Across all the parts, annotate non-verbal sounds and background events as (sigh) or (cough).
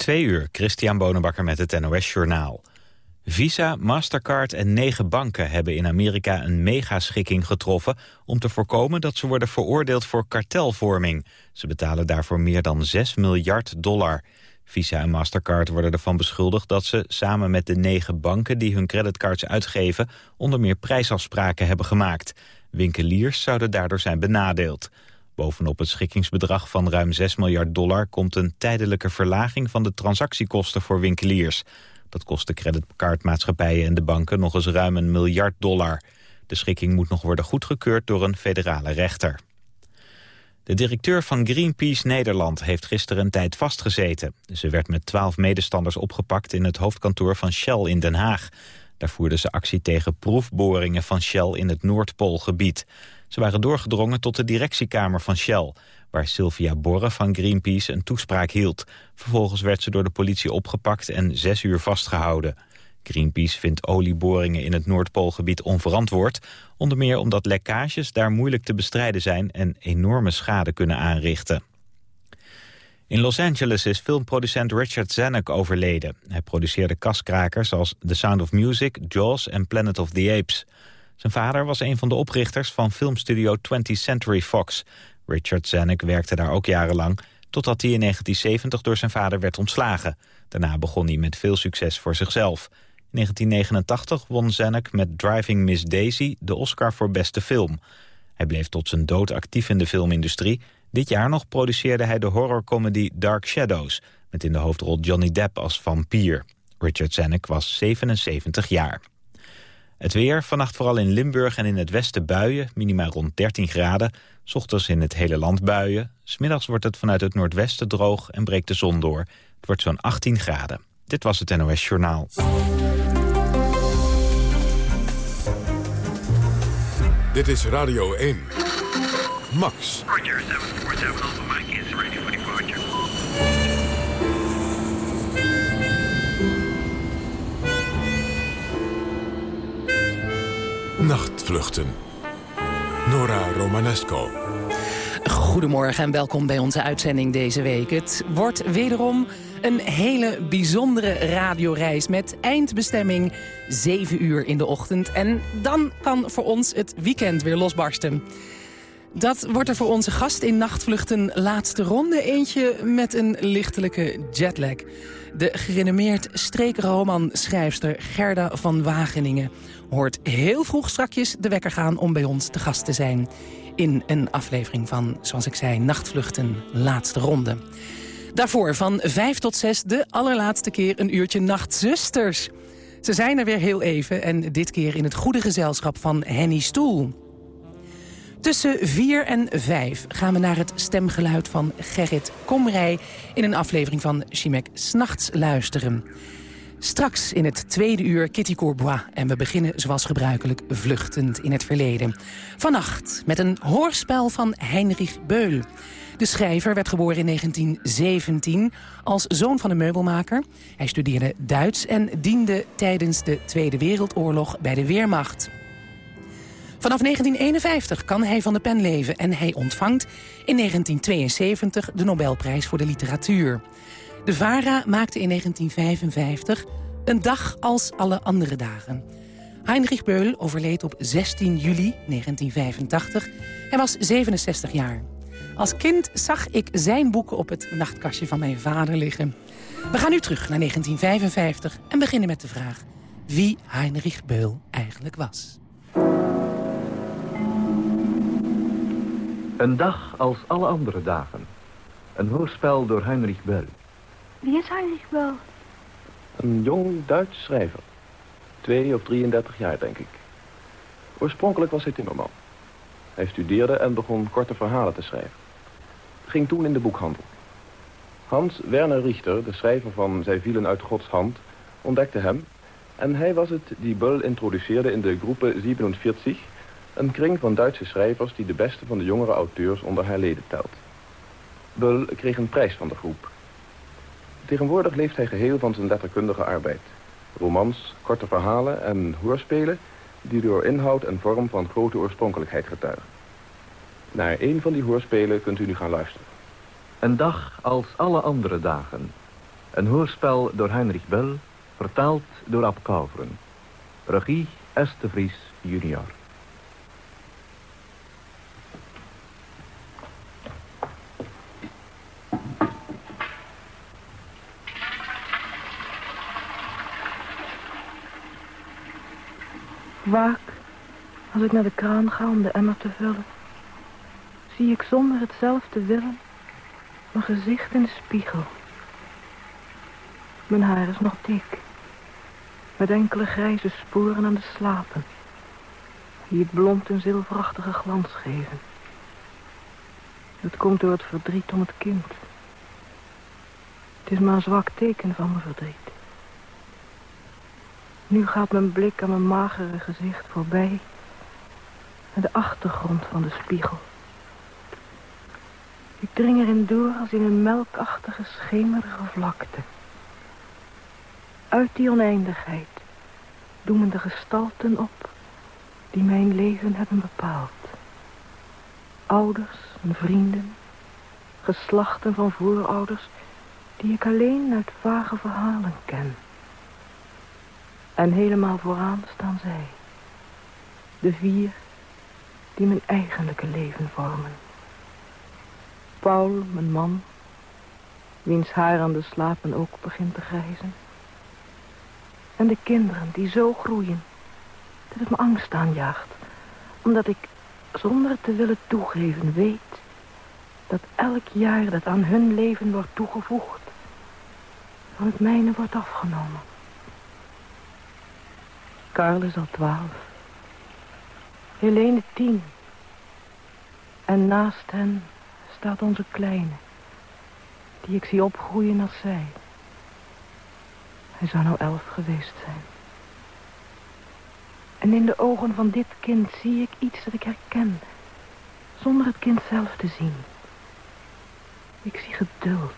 Twee uur, Christian Bonenbakker met het NOS Journaal. Visa, Mastercard en negen banken hebben in Amerika een megaschikking getroffen... om te voorkomen dat ze worden veroordeeld voor kartelvorming. Ze betalen daarvoor meer dan 6 miljard dollar. Visa en Mastercard worden ervan beschuldigd dat ze samen met de negen banken... die hun creditcards uitgeven, onder meer prijsafspraken hebben gemaakt. Winkeliers zouden daardoor zijn benadeeld. Bovenop het schikkingsbedrag van ruim 6 miljard dollar... komt een tijdelijke verlaging van de transactiekosten voor winkeliers. Dat kost de creditcardmaatschappijen en de banken nog eens ruim een miljard dollar. De schikking moet nog worden goedgekeurd door een federale rechter. De directeur van Greenpeace Nederland heeft gisteren een tijd vastgezeten. Ze werd met twaalf medestanders opgepakt in het hoofdkantoor van Shell in Den Haag. Daar voerden ze actie tegen proefboringen van Shell in het Noordpoolgebied. Ze waren doorgedrongen tot de directiekamer van Shell... waar Sylvia Borre van Greenpeace een toespraak hield. Vervolgens werd ze door de politie opgepakt en zes uur vastgehouden. Greenpeace vindt olieboringen in het Noordpoolgebied onverantwoord... onder meer omdat lekkages daar moeilijk te bestrijden zijn... en enorme schade kunnen aanrichten. In Los Angeles is filmproducent Richard Zanuck overleden. Hij produceerde kaskrakers als The Sound of Music, Jaws en Planet of the Apes. Zijn vader was een van de oprichters van filmstudio 20th Century Fox. Richard Zanuck werkte daar ook jarenlang... totdat hij in 1970 door zijn vader werd ontslagen. Daarna begon hij met veel succes voor zichzelf. In 1989 won Zanuck met Driving Miss Daisy de Oscar voor beste film. Hij bleef tot zijn dood actief in de filmindustrie. Dit jaar nog produceerde hij de horrorcomedy Dark Shadows... met in de hoofdrol Johnny Depp als vampier. Richard Zanuck was 77 jaar. Het weer, vannacht vooral in Limburg en in het westen buien, minimaal rond 13 graden. Ochtends in het hele land buien. Smiddags wordt het vanuit het noordwesten droog en breekt de zon door. Het wordt zo'n 18 graden. Dit was het NOS Journaal. Dit is Radio 1. Max. Roger, 747 Nachtvluchten. Nora Romanesco. Goedemorgen en welkom bij onze uitzending deze week. Het wordt wederom een hele bijzondere radioreis met eindbestemming 7 uur in de ochtend. En dan kan voor ons het weekend weer losbarsten. Dat wordt er voor onze gast in Nachtvluchten laatste ronde. Eentje met een lichtelijke jetlag. De gerenommeerd streekromanschrijfster Gerda van Wageningen... hoort heel vroeg strakjes de wekker gaan om bij ons te gast te zijn... in een aflevering van, zoals ik zei, Nachtvluchten laatste ronde. Daarvoor van 5 tot 6 de allerlaatste keer een uurtje Nachtzusters. Ze zijn er weer heel even en dit keer in het goede gezelschap van Henny Stoel... Tussen 4 en 5 gaan we naar het stemgeluid van Gerrit Komrij... in een aflevering van Chimek S'nachts luisteren. Straks in het tweede uur Kitty Courbois. En we beginnen zoals gebruikelijk vluchtend in het verleden. Vannacht met een hoorspel van Heinrich Beul. De schrijver werd geboren in 1917 als zoon van een meubelmaker. Hij studeerde Duits en diende tijdens de Tweede Wereldoorlog bij de Weermacht. Vanaf 1951 kan hij van de pen leven en hij ontvangt in 1972 de Nobelprijs voor de literatuur. De VARA maakte in 1955 een dag als alle andere dagen. Heinrich Beul overleed op 16 juli 1985. Hij was 67 jaar. Als kind zag ik zijn boeken op het nachtkastje van mijn vader liggen. We gaan nu terug naar 1955 en beginnen met de vraag... wie Heinrich Beul eigenlijk was. Een dag als alle andere dagen. Een hoorspel door Heinrich Bell. Wie is Heinrich Bell? Een jong Duits schrijver. Twee of 33 jaar, denk ik. Oorspronkelijk was hij timmerman. Hij studeerde en begon korte verhalen te schrijven. Ging toen in de boekhandel. Hans Werner Richter, de schrijver van Zij vielen uit Gods hand, ontdekte hem... en hij was het die Bell introduceerde in de groepe 47 een kring van Duitse schrijvers die de beste van de jongere auteurs onder haar leden telt. Bull kreeg een prijs van de groep. Tegenwoordig leeft hij geheel van zijn letterkundige arbeid. Romans, korte verhalen en hoorspelen die door inhoud en vorm van grote oorspronkelijkheid getuigen. Naar een van die hoorspelen kunt u nu gaan luisteren. Een dag als alle andere dagen. Een hoorspel door Heinrich Bell, vertaald door Ab Kalveren. Regie S. de Vries junior. Vaak, als ik naar de kraan ga om de emmer te vullen, zie ik zonder het zelf te willen mijn gezicht in de spiegel. Mijn haar is nog dik, met enkele grijze sporen aan de slapen, die het blond een zilverachtige glans geven. Het komt door het verdriet om het kind. Het is maar een zwak teken van mijn verdriet. Nu gaat mijn blik aan mijn magere gezicht voorbij... naar de achtergrond van de spiegel. Ik dring erin door als in een melkachtige, schemerige vlakte. Uit die oneindigheid doemen de gestalten op... die mijn leven hebben bepaald. Ouders en vrienden, geslachten van voorouders... die ik alleen uit vage verhalen ken... En helemaal vooraan staan zij. De vier die mijn eigenlijke leven vormen. Paul, mijn man, wiens haar aan de slapen ook begint te grijzen. En de kinderen die zo groeien dat het me angst aanjaagt. Omdat ik, zonder te willen toegeven, weet dat elk jaar dat aan hun leven wordt toegevoegd, van het mijne wordt afgenomen. Karl is al twaalf. Helene tien. En naast hen staat onze kleine. Die ik zie opgroeien als zij. Hij zou nou elf geweest zijn. En in de ogen van dit kind zie ik iets dat ik herken. Zonder het kind zelf te zien. Ik zie geduld.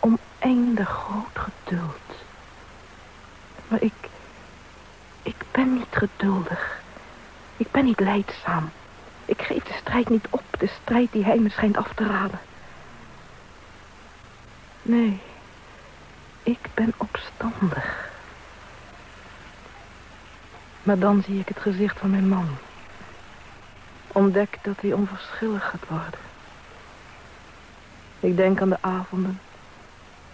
Oneindig groot geduld. Maar ik... Ik ben niet geduldig. Ik ben niet leidzaam. Ik geef de strijd niet op, de strijd die hij me schijnt af te raden. Nee, ik ben opstandig. Maar dan zie ik het gezicht van mijn man. Ontdek dat hij onverschillig gaat worden. Ik denk aan de avonden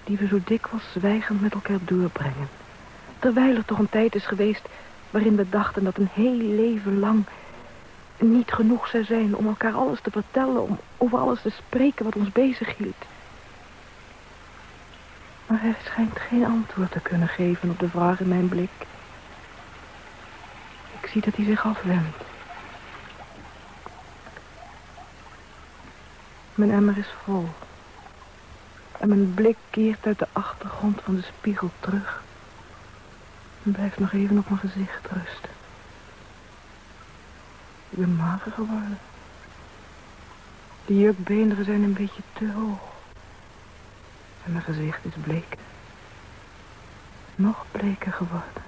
die we zo dikwijls zwijgend met elkaar doorbrengen. Terwijl er toch een tijd is geweest waarin we dachten dat een heel leven lang niet genoeg zou zijn om elkaar alles te vertellen, om over alles te spreken wat ons bezig hield. Maar hij schijnt geen antwoord te kunnen geven op de vraag in mijn blik. Ik zie dat hij zich afwendt. Mijn emmer is vol. En mijn blik keert uit de achtergrond van de spiegel terug. En blijft nog even op mijn gezicht rusten. Ik ben mager geworden. De jukbeenderen zijn een beetje te hoog. En mijn gezicht is bleek. Nog bleker geworden.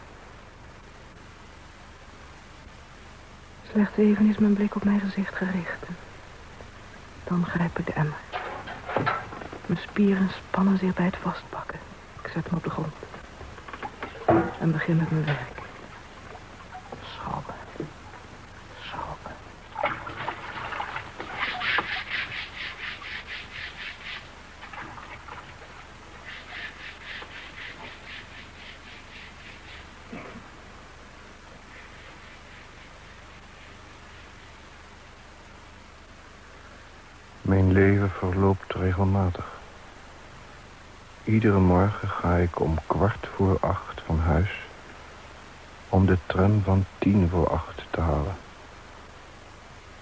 Slechts even is mijn blik op mijn gezicht gericht. Dan grijp ik de emmer. Mijn spieren spannen zich bij het vastpakken. Ik zet hem op de grond en begin met mijn werk. Schrobben. Schrobben. Mijn leven verloopt regelmatig. Iedere morgen ga ik om kwart voor acht van huis... om de tram van tien voor acht te halen.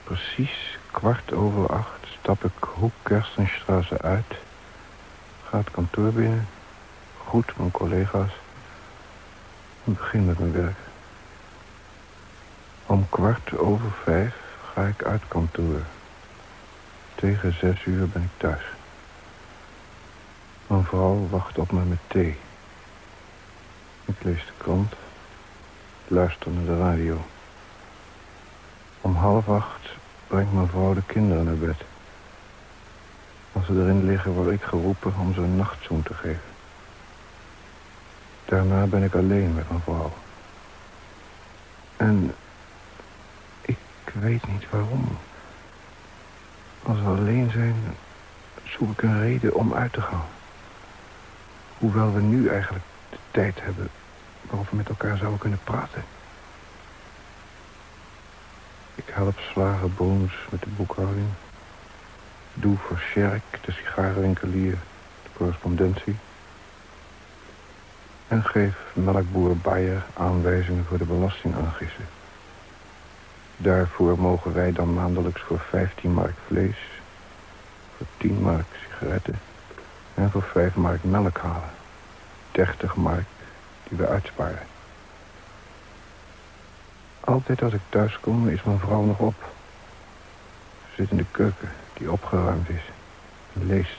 Precies kwart over acht stap ik Hoek Kerstenstraße uit... ga het kantoor binnen, groet mijn collega's... en begin met mijn werk. Om kwart over vijf ga ik uit kantoor. Tegen zes uur ben ik thuis. Mijn vrouw wacht op me met thee. Ik lees de krant, luister naar de radio. Om half acht brengt mijn vrouw de kinderen naar bed. Als ze erin liggen word ik geroepen om ze een nachtzoen te geven. Daarna ben ik alleen met mijn vrouw. En ik weet niet waarom. Als we alleen zijn, zoek ik een reden om uit te gaan. Hoewel we nu eigenlijk de tijd hebben waarop we met elkaar zouden kunnen praten. Ik help slager Boons met de boekhouding. Doe voor Sjerk, de sigarenwinkelier, de correspondentie. En geef melkboer Bayer aanwijzingen voor de belastingaangifte. Daarvoor mogen wij dan maandelijks voor 15 mark vlees, voor 10 mark sigaretten en voor 5 mark melk halen. 30 mark die we uitsparen. Altijd als ik thuis kom is mijn vrouw nog op. Ze zit in de keuken die opgeruimd is en leest.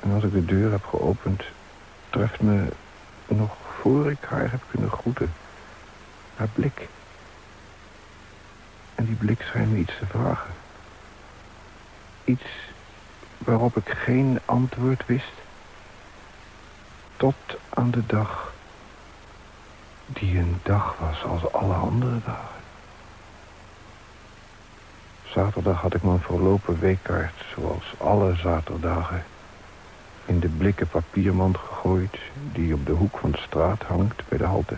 En als ik de deur heb geopend, treft me nog voor ik haar heb kunnen groeten haar blik. En die blik schijnt me iets te vragen. Iets waarop ik geen antwoord wist. Tot aan de dag die een dag was als alle andere dagen. Zaterdag had ik mijn verlopen weekkaart, zoals alle zaterdagen, in de blikken papiermand gegooid die op de hoek van de straat hangt bij de halte.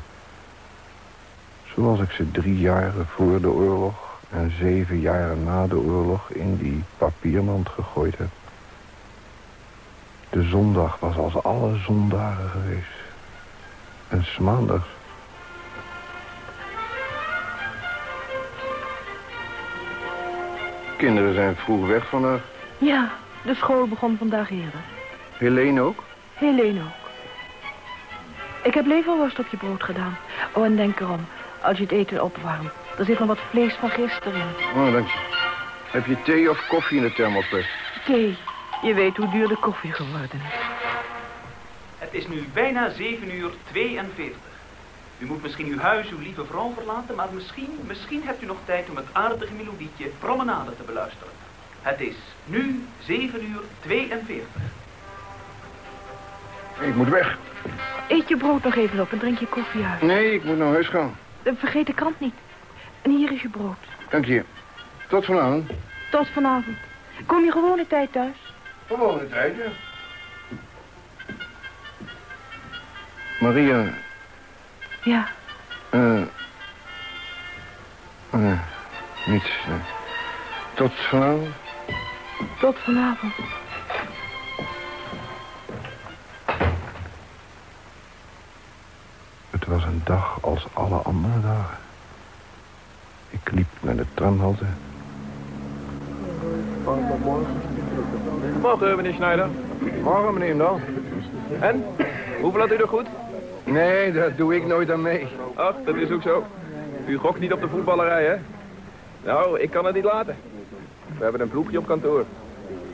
Zoals ik ze drie jaren voor de oorlog en zeven jaren na de oorlog in die papiermand gegooid heb. De zondag was als alle zondagen geweest. En maandags Kinderen zijn vroeg weg vandaag. Ja, de school begon vandaag eerder. Helene ook? Helene ook. Ik heb leverworst op je brood gedaan. Oh, en denk erom, als je het eten opwarmt. Er zit nog wat vlees van gisteren in. Oh, dank je. Heb je thee of koffie in de thermoples? Thee. Je weet hoe duur de koffie geworden is. Het is nu bijna 7 uur 42. U moet misschien uw huis, uw lieve vrouw verlaten, maar misschien, misschien hebt u nog tijd om het aardige melodietje Promenade te beluisteren. Het is nu 7 uur 42. Ik moet weg. Eet je brood nog even op en drink je koffie uit. Nee, ik moet naar huis gaan. Vergeet de krant niet. En hier is je brood. Dank je. Tot vanavond. Tot vanavond. Kom je gewone tijd thuis? Gewone tijd, ja. Maria, Ja. eh... eh, niets. Tot vanavond. Tot vanavond. Het was een dag als alle andere dagen. Ik liep naar de tramhalte. Morgen, meneer Schneider. Morgen, meneer Ndal. En? Hoeveel had u er goed? Nee, daar doe ik nooit aan mee. Ach, dat is ook zo. U gokt niet op de voetballerij, hè? Nou, ik kan het niet laten. We hebben een ploegje op kantoor.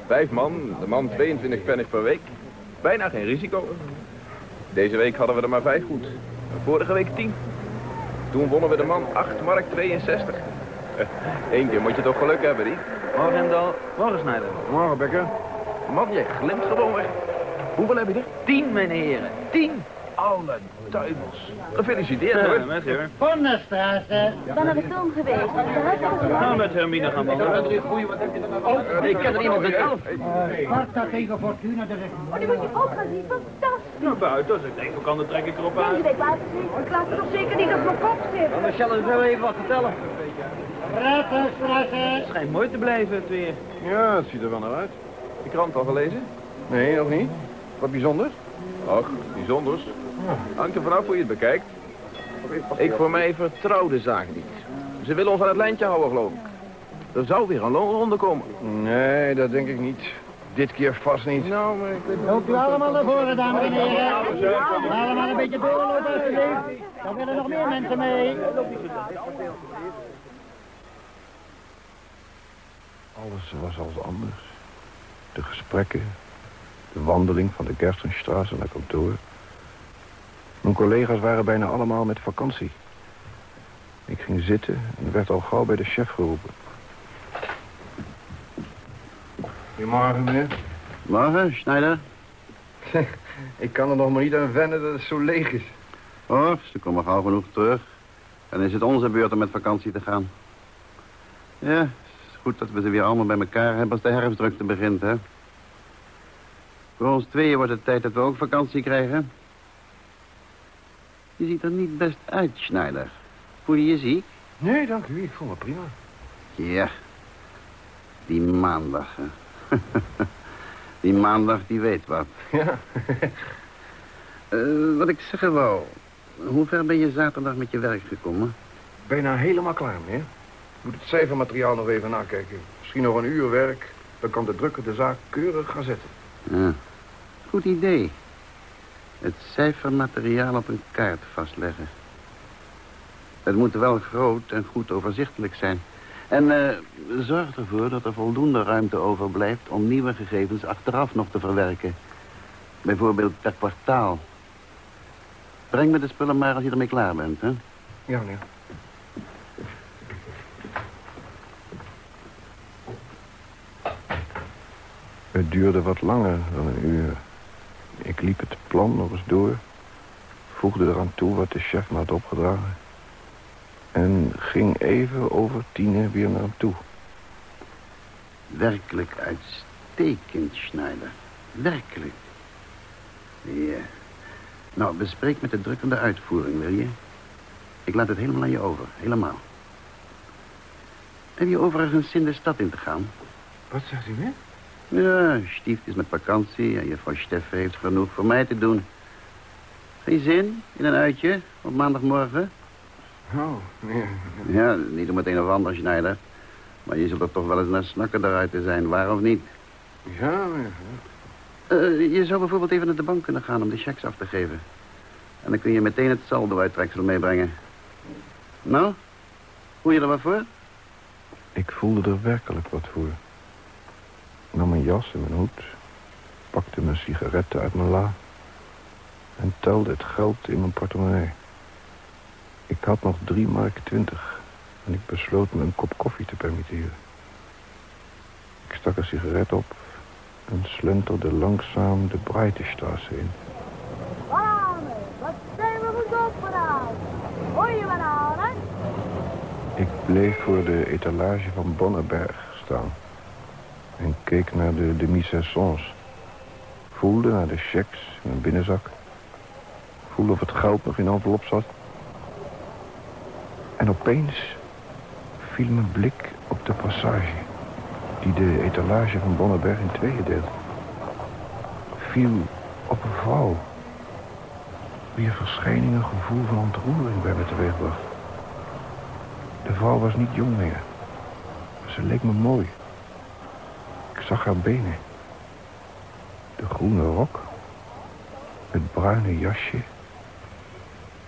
Vijf man, de man 22 pennig per week. Bijna geen risico. Deze week hadden we er maar vijf goed. Vorige week tien. Toen wonnen we de man 8 mark 62. (laughs) Eén keer moet je toch geluk hebben, die. Morgen Hendal, morgen Snijder. Morgen, Bekker. Man, jij glimt gewoon weg. Hoeveel heb je er? Tien, mijn heren. Tien. Alle duivels. Gefeliciteerd, hoor. met u. Vonderstraße. Dan naar de film geweest. Nou, met Hermine gaan wandelen. Ik ken er iemand met elf. Sparta tegen Fortuna. Is... Oh, die moet je ook gaan zien. Fantastisch. Nou, buiten. Als ik denk, hoe kan, dan trek ik erop Deze uit. week laten zien. Ik laat het toch zeker niet op mijn kop zitten. Dan zal ik wel even wat vertellen. Ratenstraße. Het schijnt mooi te blijven, het weer. Ja, het ziet er wel naar uit. De krant al gelezen? Nee, nog niet. Wat bijzonders? Ach, bijzonders. Hangt er vanaf hoe je het bekijkt. Ik voor mij vertrouw de zaak niet. Ze willen ons aan het lijntje houden, geloof ik. Er zou weer een loonronde komen. Nee, dat denk ik niet. Dit keer vast niet. Nou, maar ik weet Loopt u allemaal naar voren, dames en heren. Allemaal een beetje doorlopen, alsjeblieft. Dan willen nog meer mensen mee. Alles was als anders. De gesprekken, de wandeling van de Gerstenstraße naar kantoor. Mijn collega's waren bijna allemaal met vakantie. Ik ging zitten en werd al gauw bij de chef geroepen. Goedemorgen, meneer. Morgen, Schneider. Ik kan er nog maar niet aan wennen dat het zo leeg is. Oh, ze komen gauw genoeg terug. En is het onze beurt om met vakantie te gaan. Ja, goed dat we ze weer allemaal bij elkaar hebben als de herfstdrukte begint, hè. Voor ons tweeën wordt het tijd dat we ook vakantie krijgen. Je ziet er niet best uit, Schneider. Voel je je ziek? Nee, dank u. Ik voel me prima. Ja, die maandag, hè. (laughs) die maandag, die weet wat. Ja. (laughs) Eh, wat ik zeggen wou, hoe ver ben je zaterdag met je werk gekomen? Bijna helemaal klaar, meneer. Ik moet het cijfermateriaal nog even nakijken. Misschien nog een uur werk. Dan kan de drukker de zaak keurig gaan zetten. Ja, goed idee. Het cijfermateriaal op een kaart vastleggen. Het moet wel groot en goed overzichtelijk zijn. En eh, zorg ervoor dat er voldoende ruimte overblijft... om nieuwe gegevens achteraf nog te verwerken. Bijvoorbeeld per kwartaal. Breng me de spullen maar als je ermee klaar bent, hè? Ja, meneer. Het duurde wat langer dan een uur. Ik liep het plan nog eens door. Voegde eraan toe wat de chef me had opgedragen. En ging even over tienen weer naar hem toe. Werkelijk uitstekend, Schneider. Werkelijk. Ja. Nou, bespreek met de drukkende uitvoering, wil je? Ik laat het helemaal aan je over. Helemaal. Heb je overigens zin de stad in te gaan? Wat zegt u weer? Ja, Stief is met vakantie en juffrouw Steffe heeft genoeg voor mij te doen. Geen zin in een uitje op maandagmorgen? Oh, nee. Ja, niet om het een of ander, Schneider. Maar je zult er toch wel eens naar snakken eruit te zijn, waar of niet? Ja, meneer. Eh, je zou bijvoorbeeld even naar de bank kunnen gaan om de checks af te geven. En dan kun je meteen het saldo-uittreksel meebrengen. Nou, hoe je er wat voor? Ik voelde er werkelijk wat voor. Ik nam mijn jas en mijn hoed, pakte mijn sigaretten uit mijn la... en telde het geld in mijn portemonnee. Ik had nog drie mark twintig en ik besloot me een kop koffie te permitteren. Ik stak een sigaret op en slenterde langzaam de Breitestraße in. Wat zijn we? Hoor je bananen? Ik bleef voor de etalage van Bonneberg staan en keek naar de demi-saisons. Voelde naar de checks in mijn binnenzak. Voelde of het geld nog in envelop zat. En opeens viel mijn blik op de passage... die de etalage van Bonneberg in tweeën deelt. Viel op een vrouw... wier verschijning een gevoel van ontroering bij me teweegbracht. De vrouw was niet jong meer. Ze leek me mooi. Zag haar benen. De groene rok. Het bruine jasje.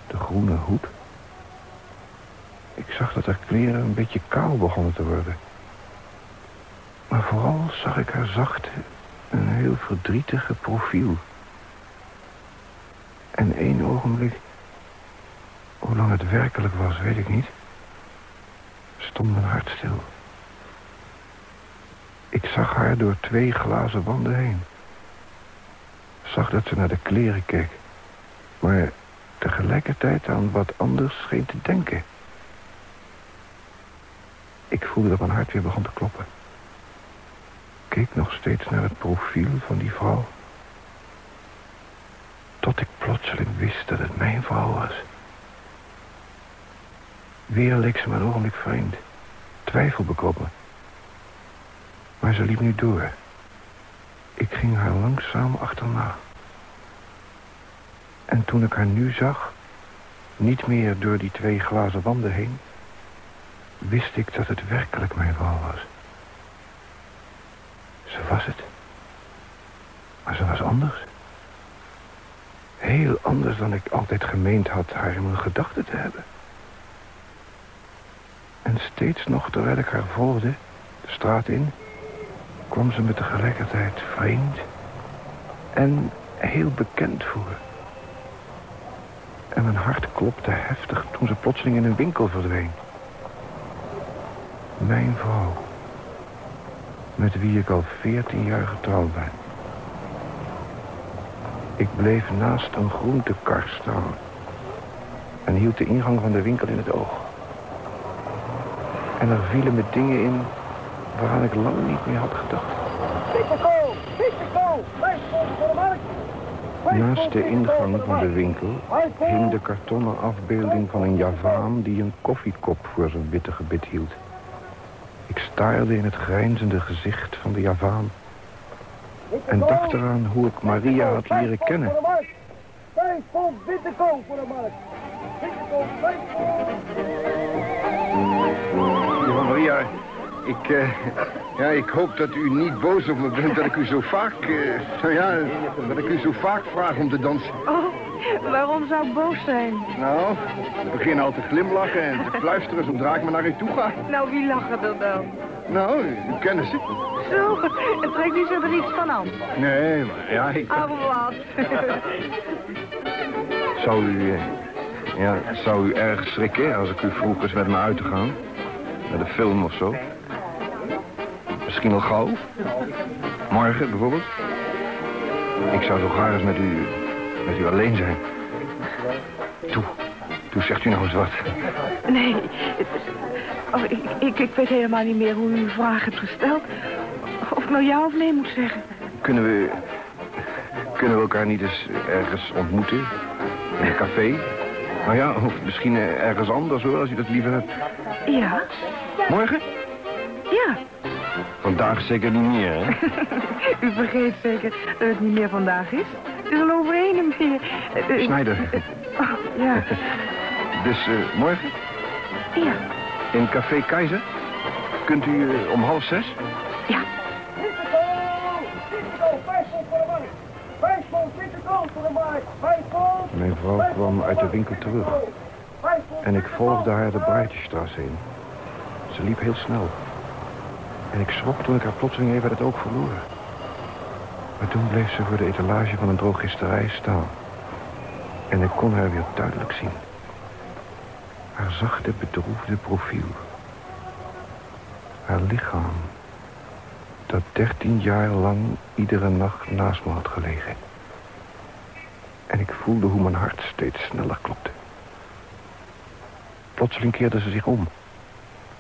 De groene hoed. Ik zag dat haar kleren een beetje kaal begonnen te worden. Maar vooral zag ik haar zachte en heel verdrietige profiel. En één ogenblik, hoe lang het werkelijk was, weet ik niet, stond mijn hart stil. Ik zag haar door twee glazen wanden heen. Zag dat ze naar de kleren keek. Maar tegelijkertijd aan wat anders scheen te denken. Ik voelde dat mijn hart weer begon te kloppen. Keek nog steeds naar het profiel van die vrouw. Tot ik plotseling wist dat het mijn vrouw was. Weer leek ze me een ogenblik vreemd. Twijfel bekroop me. Maar ze liep nu door. Ik ging haar langzaam achterna. En toen ik haar nu zag, niet meer door die twee glazen wanden heen... wist ik dat het werkelijk mijn vrouw was. Ze was het. Maar ze was anders. Heel anders dan ik altijd gemeend had haar in mijn gedachten te hebben. En steeds nog, terwijl ik haar volgde, de straat in... kwam ze me tegelijkertijd vreemd en heel bekend voor. En mijn hart klopte heftig toen ze plotseling in een winkel verdween. Mijn vrouw, met wie ik al veertien jaar getrouwd ben. Ik bleef naast een groentekar staan. En hield de ingang van de winkel in het oog. En er vielen me dingen in waaraan ik lang niet meer had gedacht. Naast de ingang van de winkel hing de kartonnen afbeelding van een Javaan die een koffiekop voor zijn witte gebit hield. Ik staarde in het grijnzende gezicht van de Javaan en dacht eraan hoe ik Maria had leren kennen. Vijf pond Pieteko voor de markt. Pieteko, vijf ik, eh, ja, ik hoop dat u niet boos op me bent dat ik u zo vaak, eh, nou ja, dat ik u zo vaak vraag om te dansen. Oh, waarom zou ik boos zijn? Nou, ik begin al te glimlachen en te fluisteren zodra ik me naar u toe ga. Nou, wie lachen er dan? Nou, u kennen ze. Zo, het trekt niet zo er iets van aan. Nee, maar ja, ik... Oh, wat? Zou u, eh, ja, zou u erg schrikken als ik u vroeg eens met me uit te gaan? Naar de film of zo? Misschien al gauw? Morgen bijvoorbeeld? Ik zou zo graag eens met u, met u alleen zijn. Toe, toe zegt u nou eens wat. Nee, het is- oh, ik, ik, ik weet helemaal niet meer hoe u uw vraag hebt gesteld. Of ik nou ja of nee moet zeggen. Kunnen we, kunnen we elkaar niet eens ergens ontmoeten? In een café? Nou ja, of misschien ergens anders hoor, als u dat liever hebt. Ja? Morgen? Ja. Vandaag zeker niet meer, hè? (laughs) U vergeet zeker dat het niet meer vandaag is. Het is al over één en meer. Snijder. oh, ja. (laughs) Dus eh, morgen Ja. in Café Keizer? Kunt u eh, om half zes? Pond. Mijn vrouw kwam uit de winkel terug. En ik volgde haar de Breitjestraat heen. Ze liep heel snel. En ik schrok toen ik haar plotseling even het oog verloor. Maar toen bleef ze voor de etalage van een drogisterij staan. En ik kon haar weer duidelijk zien. Haar zachte, bedroefde profiel. Haar lichaam. Dat dertien jaar lang iedere nacht naast me had gelegen. En ik voelde hoe mijn hart steeds sneller klopte. Plotseling keerde ze zich om.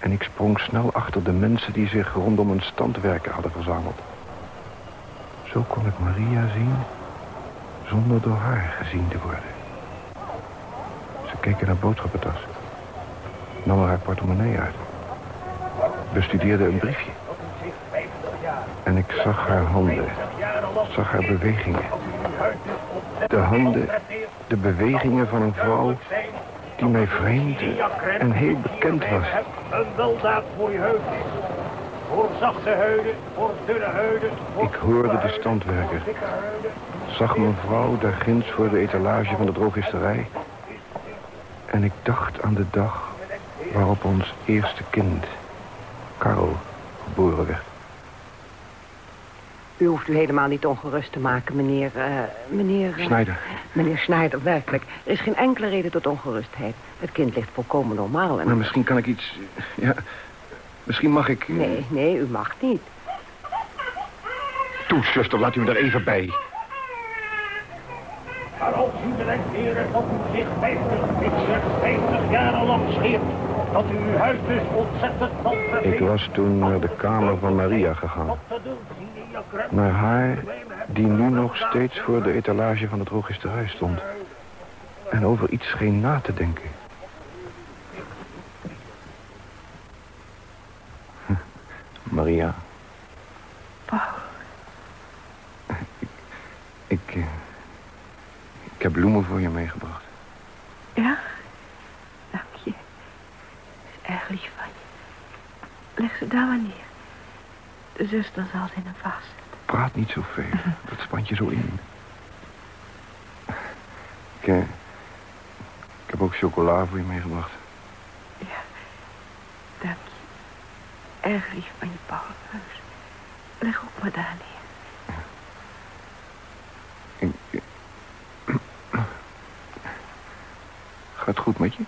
En ik sprong snel achter de mensen die zich rondom een standwerken hadden verzameld. Zo kon ik Maria zien, zonder door haar gezien te worden. Ze keek in haar boodschappentas. Nam er haar portemonnee uit. Bestudeerde een briefje. En ik zag haar handen. Zag haar bewegingen. De handen, de bewegingen van een vrouw die mij vreemd en heel bekend was. Een weldaad voor je. Voor zachte huiden, voor dunne huiden. Ik hoorde de standwerker. Zag mijn vrouw daar ginds voor de etalage van de drogisterij. En ik dacht aan de dag waarop ons eerste kind, Karel, geboren werd. U hoeft u helemaal niet ongerust te maken, meneer... eh, meneer... eh, Schneider. Meneer Schneider, werkelijk. Er is geen enkele reden tot ongerustheid. Het kind ligt volkomen normaal en... Maar misschien kan ik iets... Ja, misschien mag ik... Nee, nee, u mag niet. Toe, zuster, laat u me er even bij. Maar als u bedenkt, heren, dat u zich 50, ik zeg 50 jaren lang scheert. Dat u uw huis dus ontzettend van Ik was toen naar de kamer van Maria gegaan. Naar haar, die nu nog steeds voor de etalage van de drogisterij stond. En over iets scheen na te denken. Hm, Maria, Paul, ik... eh, Ik heb bloemen voor je meegebracht. ja? Dank je. is erg lief van je. Leg ze daar maar neer. De zuster zal ze in een vaas zetten. Praat niet zoveel. Dat spant je zo in. Ik, eh, ik heb ook chocola voor je meegebracht. Dank je. Erg lief van je, Paul. Heus. Leg ook maar daar neer. Ik, Gaat het goed met je?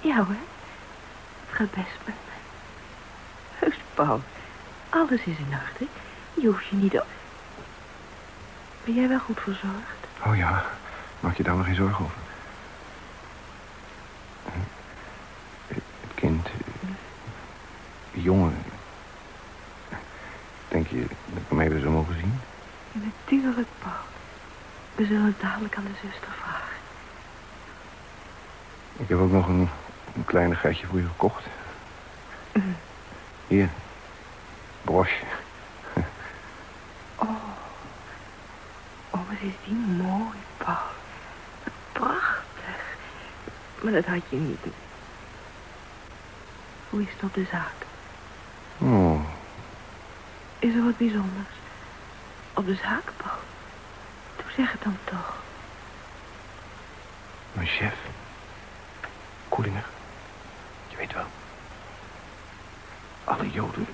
Ja hoor. Het gaat best met me. Heus, Paul. Alles is in orde. Je hoeft je niet op... Ben jij wel goed verzorgd? Oh ja, maak je daar nog geen zorgen over. Het kind, de jongen. Denk je dat ik hem even zou mogen zien? Ja, natuurlijk, Paul. We zullen het dadelijk aan de zuster vragen. Ik heb ook nog een, een kleinigheidje voor je gekocht. Hier, brosje. Oh. Oh, wat is die mooi, Paul. Prachtig. Maar dat had je niet. Hoe is het op de zaak? Oh, Is er wat bijzonders? Op de zaak, Paul? Doe zeg het dan toch. mijn chef. Koelinger. Je weet wel. Alle joden.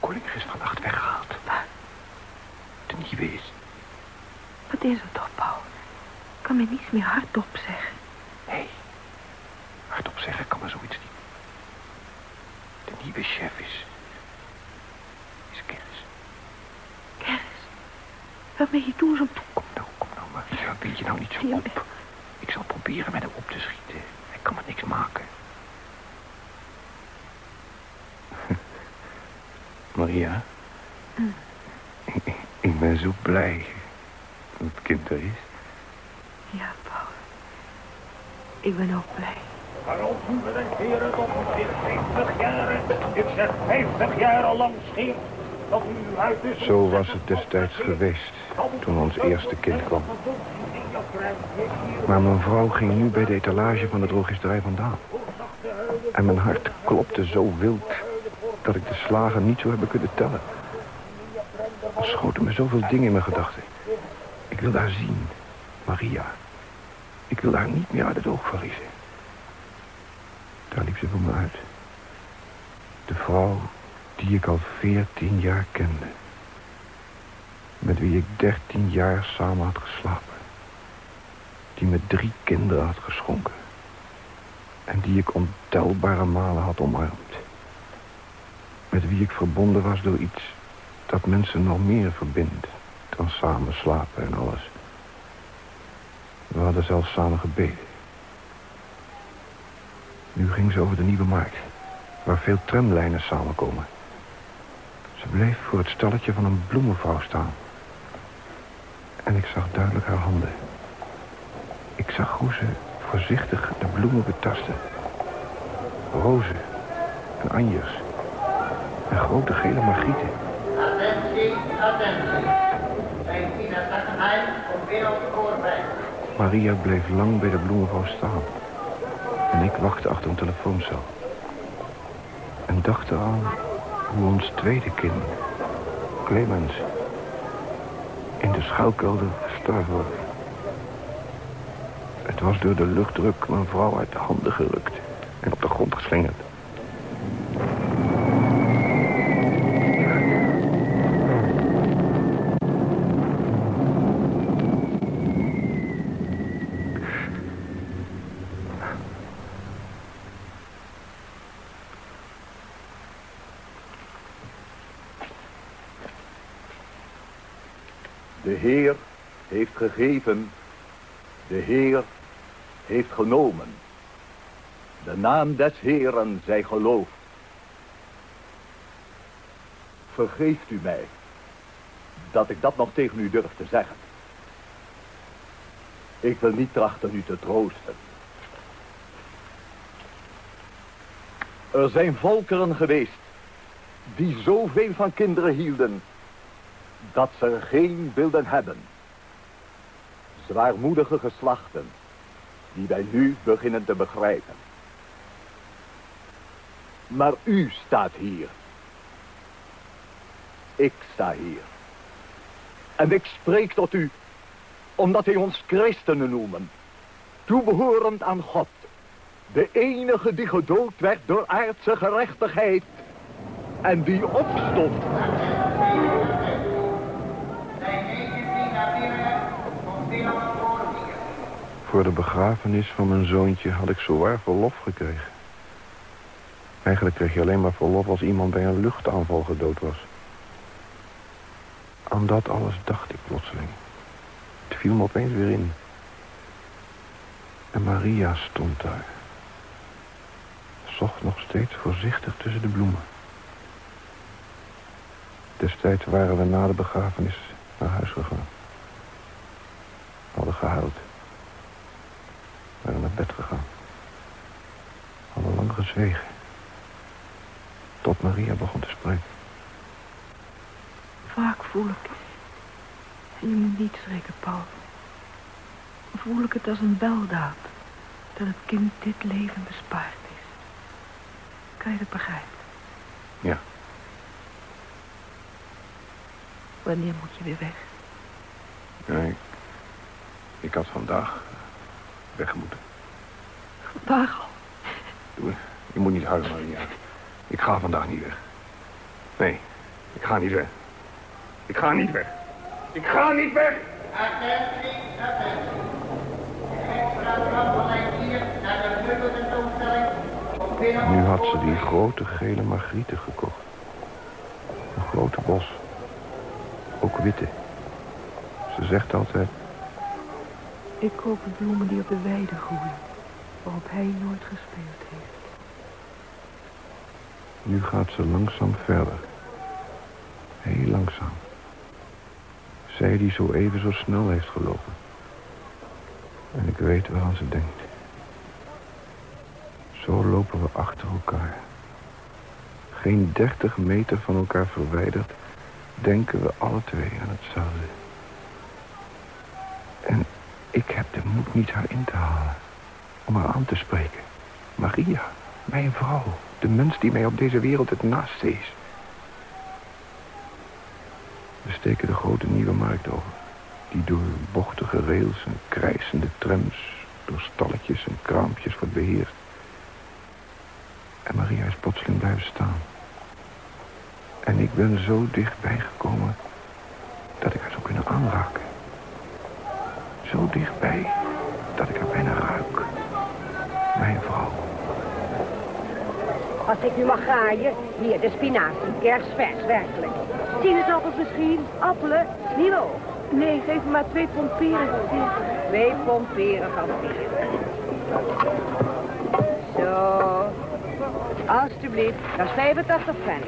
Koelinger is vannacht weggehaald. De nieuwe is. Wat is er toch, Paul? Niets meer hardop zeggen. Nee. Hardop zeggen kan maar zoiets niet. De nieuwe chef is... is. Keris, wat ben je toen zo'n... Kom nou, kom nou, maar weet je nou niet zo op. Ik zal proberen met hem op te schieten. Hij kan me niks maken. (laughs) Maria. Ik, ik ben zo blij dat het kind er is. Ja. Ik ben ook blij. Waarom de heren dat u zich 50 jaren, ik zeg 50 jaren lang scheert, Zo was het destijds geweest toen ons eerste kind kwam. Maar mijn vrouw ging nu bij de etalage van de drogisterij vandaan. En mijn hart klopte zo wild dat ik de slagen niet zou hebben kunnen tellen. Er schoten me zoveel dingen in mijn gedachten. Ik wilde haar zien, Maria. Ik wilde haar niet meer uit het oog verliezen. Daar liep ze voor me uit. De vrouw die ik al veertien jaar kende. Met wie ik dertien jaar samen had geslapen. Die me drie kinderen had geschonken. En die ik ontelbare malen had omarmd. Met wie ik verbonden was door iets dat mensen nog meer verbindt dan samen slapen en alles. We hadden zelfs samen gebeden. Nu ging ze over de Nieuwe Markt, waar veel tramlijnen samenkomen. Ze bleef voor het stalletje van een bloemenvrouw staan. En ik zag duidelijk haar handen. Ik zag hoe ze voorzichtig de bloemen betastte. Rozen en anjers en grote gele margrieten. Attentie, attentie. Zijn Tina Takkenheim komt weer op de voorbij. Maria bleef lang bij de bloemenvrouw staan. En ik wachtte achter een telefooncel. En dacht eraan hoe ons tweede kind, Clemens, in de schuilkelder gestorven was. Het was door de luchtdruk mijn vrouw uit de handen gerukt en op de grond geslingerd. De Heer heeft gegeven, de Heer heeft genomen. De naam des Heeren zij geloof. Vergeeft u mij dat ik dat nog tegen u durf te zeggen. Ik wil niet trachten u te troosten. Er zijn volkeren geweest die zoveel van kinderen hielden dat ze geen wilden hebben. Zwaarmoedige geslachten die wij nu beginnen te begrijpen. Maar u staat hier. Ik sta hier. En ik spreek tot u omdat wij ons christenen noemen. Toebehorend aan God. De enige die gedood werd door aardse gerechtigheid. En die opstond. Voor de begrafenis van mijn zoontje had ik zowaar verlof gekregen. Eigenlijk kreeg je alleen maar verlof als iemand bij een luchtaanval gedood was. Aan dat alles dacht ik plotseling. Het viel me opeens weer in. En Maria stond daar. Zocht nog steeds voorzichtig tussen de bloemen. Destijds waren we na de begrafenis naar huis gegaan. Hadden gehuild. Bed gegaan. Hadden lang gezwegen. Tot Maria begon te spreken. Vaak voel ik het. En je moet niet schrikken, Paul. Voel ik het als een weldaad. Dat het kind dit leven bespaard is. Kan je dat begrijpen? Ja. Wanneer moet je weer weg? Nee, ik, ik had vandaag weg moeten. Doe, je moet niet huilen, Maria. Ik ga vandaag niet weg. Nee, ik ga niet weg. Ik ga niet weg. Ik ga niet weg! Attentie, attentie. Extra trap van lijn 4 naar de meubeltentoonstelling. Op binnen- Nu had ze die grote gele margrieten gekocht. Een grote bos. Ook witte. Ze zegt altijd, Ik koop de bloemen die op de weide groeien. Waarop hij nooit gespeeld heeft. nu gaat ze langzaam verder. Heel langzaam. Zij die zo even zo snel heeft gelopen. En ik weet waaraan ze denkt. Zo lopen we achter elkaar. Geen dertig meter van elkaar verwijderd... denken we alle twee aan hetzelfde. En ik heb de moed niet haar in te halen. Om haar aan te spreken. Maria, mijn vrouw. De mens die mij op deze wereld het naaste is. We steken de grote nieuwe markt over. Die door bochtige rails en krijsende trams... door stalletjes en kraampjes wordt beheerst. En Maria is plotseling blijven staan. En ik ben zo dichtbij gekomen... dat ik haar zou kunnen aanraken. Zo dichtbij dat ik haar bijna ruik. Mijn vrouw. Als ik u mag graaien, hier de spinazie, kerstvers, werkelijk. Sinaasappels misschien, appelen, Milo. Nee, geef me maar twee pond peren. Twee pond peren van peren. Zo. Alsjeblieft, dat is 85 pence.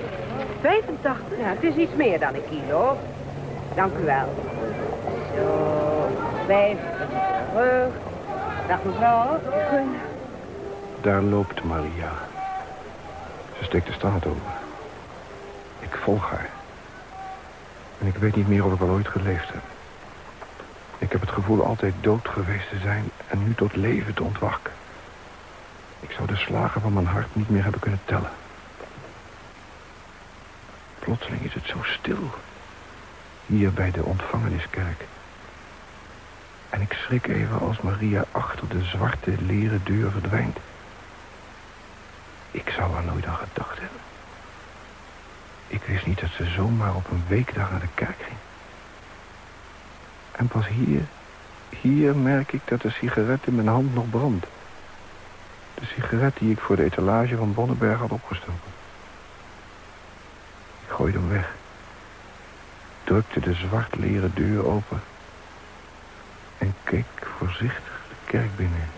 85? Ja, het is iets meer dan een kilo. Dank u wel. Zo, 50 terug. Dag mevrouw. Daar loopt Maria. Ze steekt de straat over. Ik volg haar. En ik weet niet meer of ik al ooit geleefd heb. Ik heb het gevoel altijd dood geweest te zijn en nu tot leven te ontwaken. Ik zou de slagen van mijn hart niet meer hebben kunnen tellen. Plotseling is het zo stil. Hier bij de ontvangeniskerk. En ik schrik even als Maria achter de zwarte leren deur verdwijnt. Ik zou er nooit aan gedacht hebben. Ik wist niet dat ze zomaar op een weekdag naar de kerk ging. En pas hier, hier merk ik dat de sigaret in mijn hand nog brandt. De sigaret die ik voor de etalage van Bonnenberg had opgestoken. Ik gooide hem weg. Drukte de zwart leren deur open. En keek voorzichtig de kerk binnen.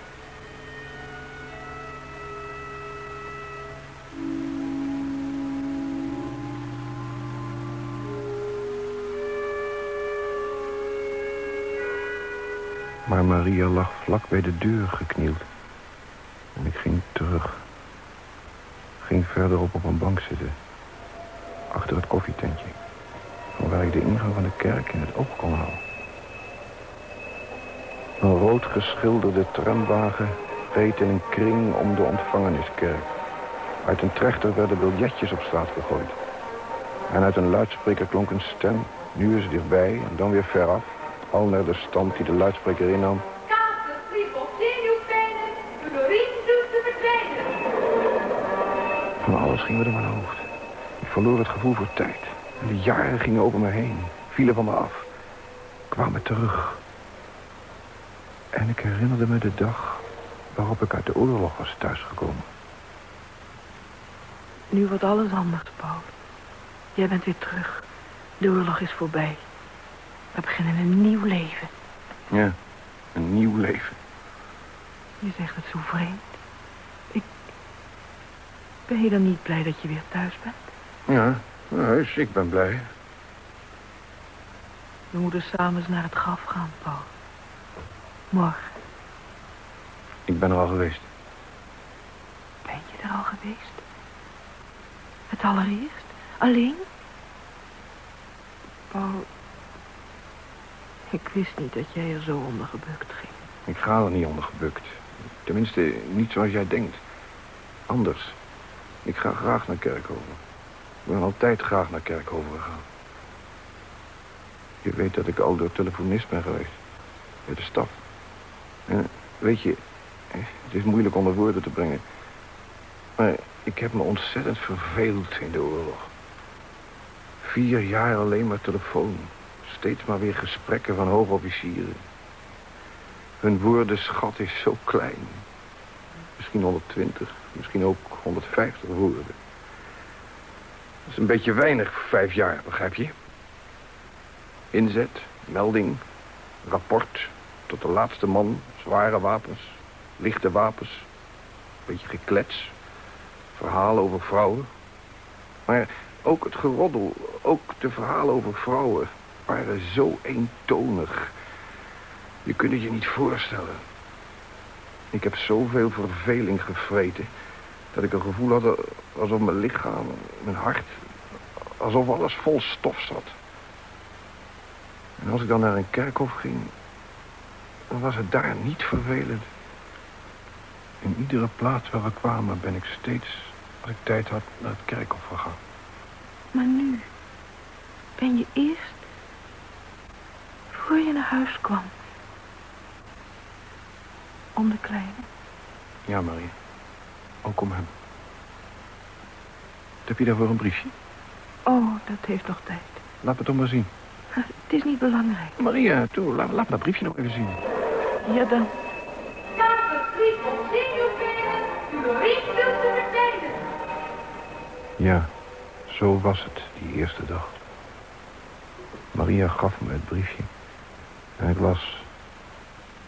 Maar Maria lag vlak bij de deur geknield. En ik ging terug. Ging verderop op een bank zitten. Achter het koffietentje. Van waar ik de ingang van de kerk in het oog kon houden. Een rood geschilderde tramwagen reed in een kring om de ontvangeniskerk. Uit een trechter werden biljetjes op straat gegooid. En uit een luidspreker klonk een stem. Nu is dichtbij en dan weer veraf. Al naar de stand die de luidspreker innam. Kater, zenuwpijnen, Doreen doet te verdwijnen. Van alles ging me door mijn hoofd. Ik verloor het gevoel voor tijd. En de jaren gingen over me heen. Vielen van me af. Kwamen terug. En ik herinnerde me de dag waarop ik uit de oorlog was thuisgekomen. Nu wordt alles anders, Paul. Jij bent weer terug. De oorlog is voorbij. We beginnen een nieuw leven. Ja, een nieuw leven. Je zegt het zo vreemd. Ik... Ben je dan niet blij dat je weer thuis bent? Ja, huis, ik ben blij. We moeten samen eens naar het graf gaan, Paul. Morgen. Ik ben er al geweest. Ben je er al geweest? Het allereerst? Alleen? Paul... Ik wist niet dat jij er zo onder gebukt ging. Ik ga er niet onder gebukt. Tenminste, niet zoals jij denkt. Anders. Ik ga graag naar Kerkhoven. Ik ben altijd graag naar Kerkhoven gegaan. Je weet dat ik ouder telefonist ben geweest. Bij de staf. En weet je, het is moeilijk onder woorden te brengen. Maar ik heb me ontzettend verveeld in de oorlog. Vier jaar alleen maar telefoon. Steeds maar weer gesprekken van hoofdofficieren. Hun woordenschat is zo klein. Misschien 120, misschien ook 150 woorden. Dat is een beetje weinig voor vijf jaar, begrijp je? Inzet, melding, rapport, tot de laatste man, zware wapens, lichte wapens, beetje geklets, verhalen over vrouwen. Maar ook het geroddel, ook de verhalen over vrouwen waren zo eentonig. Je kunt het je niet voorstellen. Ik heb zoveel verveling gevreten... dat ik een gevoel had alsof mijn lichaam, mijn hart... alsof alles vol stof zat. En als ik dan naar een kerkhof ging... dan was het daar niet vervelend. In iedere plaats waar we kwamen ben ik steeds, als ik tijd had, naar het kerkhof gegaan. Maar nu ben je eerst... voor je naar huis kwam. Om de kleine. Ja, Marie. Ook om hem. Heb je daarvoor een briefje? Oh, dat heeft nog tijd. Laat me toch maar zien. Het is niet belangrijk. Maria, toe, laat, laat me dat briefje nog even zien. Ja, dan. Ja, zo was het die eerste dag. Maria gaf me het briefje.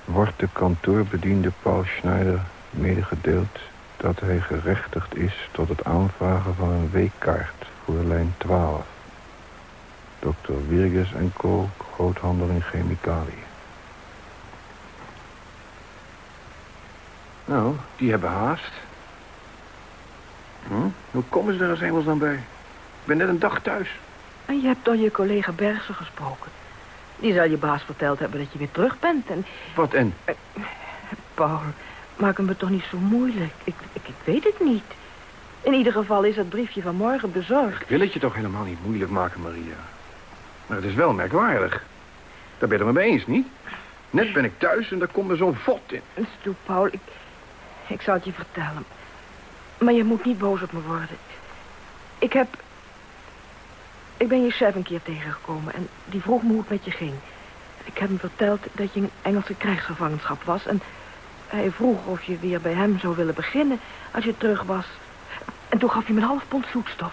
Wordt de kantoorbediende Paul Schneider medegedeeld... dat hij gerechtigd is tot het aanvragen van een weekkaart voor lijn 12. Dr. Wirges en Co. groothandel in chemicaliën. Nou, die hebben haast. Hm? Hoe komen ze er als hemels dan bij? Ik ben net een dag thuis. En je hebt door je collega Bergsen gesproken. Die zal je baas verteld hebben dat je weer terug bent. En... Wat en? Paul, maak hem me toch niet zo moeilijk. Ik, ik, ik weet het niet. In ieder geval is dat briefje van morgen bezorgd. Ik wil het je toch helemaal niet moeilijk maken, Maria. Maar het is wel merkwaardig. Daar ben je het me mee eens, niet? Net ben ik thuis en daar komt er zo'n vod in. Stoep, Paul, ik, ik zal het je vertellen. Maar je moet niet boos op me worden. Ik heb... Ik ben je chef een keer tegengekomen en die vroeg me hoe het met je ging. Ik heb hem verteld dat je in Engelse krijgsgevangenschap was... en hij vroeg of je weer bij hem zou willen beginnen als je terug was. En toen gaf hij me een half pond zoetstof.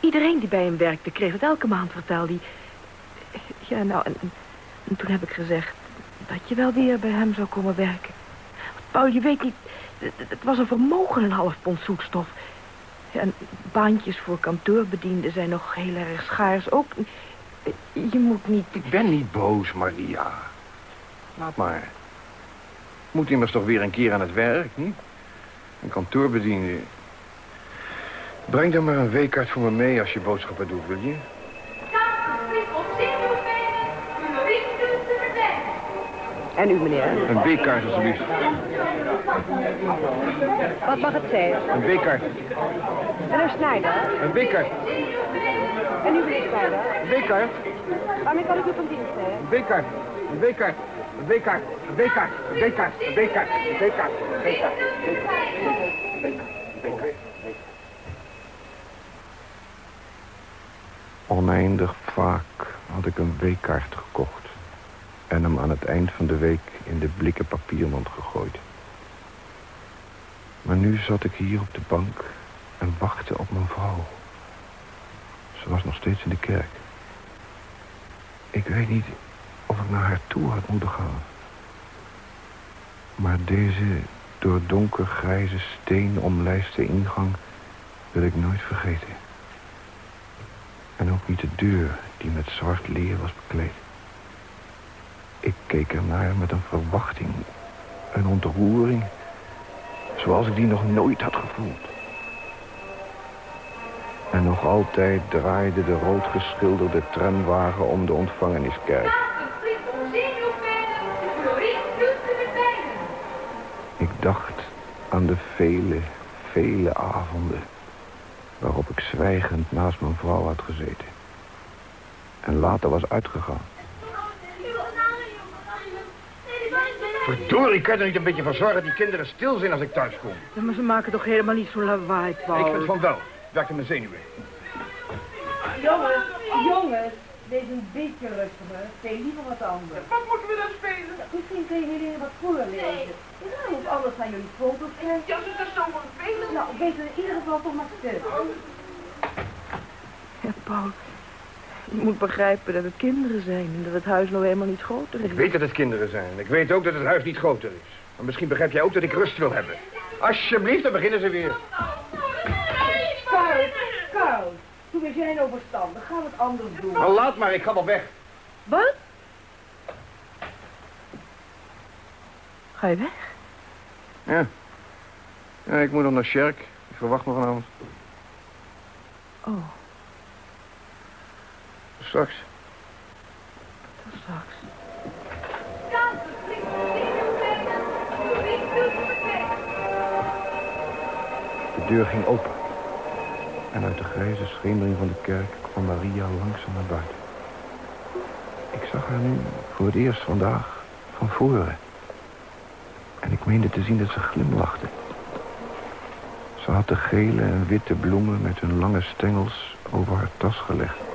Iedereen die bij hem werkte kreeg het elke maand, vertelde hij. Ja, nou, en, en toen heb ik gezegd dat je wel weer bij hem zou komen werken. Paul, je weet niet, het, het was een vermogen, een half pond zoetstof. En baantjes voor kantoorbedienden zijn nog heel erg schaars. Ook, je moet niet... Ik ben niet boos, Maria. Laat maar. Moet immers toch weer een keer aan het werk, niet? Een kantoorbediende. Breng dan maar een weekkaart voor me mee als je boodschappen doet, wil je? En u, meneer? Een weekkaart, alsjeblieft. Wat mag het zijn? Een weekkaart. En een snijder? Een weekkaart. En u, meneer Snijder? Een weekkaart. Waarmee kan ik u van dienst zijn? Een weekkaart. Een weekkaart. Een weekkaart. Een weekkaart. Een. Een. Een. Een. Een. Oneindig vaak had ik een weekkaart gekocht en hem aan het eind van de week in de blikken papiermand gegooid. Maar nu zat ik hier op de bank en wachtte op mijn vrouw. Ze was nog steeds in de kerk. Ik weet niet, of ik naar haar toe had moeten gaan. Maar deze door donkergrijze steen omlijste ingang wil ik nooit vergeten. En ook niet de deur die met zwart leer was bekleed. Ik keek ernaar met een verwachting, een ontroering, zoals ik die nog nooit had gevoeld. En nog altijd draaide de rood geschilderde tramwagen om de ontvangeniskerk. Ik dacht aan de vele, vele avonden waarop ik zwijgend naast mijn vrouw had gezeten. En later was uitgegaan. Verdorie, kan je er niet een beetje voor zorgen dat die kinderen stil zijn als ik thuis kom? Ja, maar ze maken toch helemaal niet zo'n lawaai, Paul? Ik vind van wel. Werkt in mijn zenuwen. Jongens, jongens, wees een beetje rustiger. Speel liever wat anders. Wat moeten we dan spelen? Misschien kun je jullie wat voorlezen. Ja, of anders gaan jullie foto's krijgen. Ja, ze is zo vervelend. Nou, wees er in ieder geval toch maar stil. Ja, Paul, je moet begrijpen dat het kinderen zijn... en dat het huis nou helemaal niet groter is. Ik weet dat het kinderen zijn. Ik weet ook dat het huis niet groter is. Maar misschien begrijp jij ook dat ik rust wil hebben. Alsjeblieft, dan beginnen ze weer. Karl, Karl, toen was jij nou verstandig. Ga het anders doen. Nou, laat maar, ik ga wel weg. Wat? Ga je weg? Ja. Ja, ik moet nog naar Sjerk. Die verwacht me vanavond. Oh, Straks. tot straks. De deur ging open. En uit de grijze schemering van de kerk kwam Maria langzaam naar buiten. Ik zag haar nu voor het eerst vandaag van voren. En ik meende te zien dat ze glimlachte. Ze had de gele en witte bloemen met hun lange stengels over haar tas gelegd.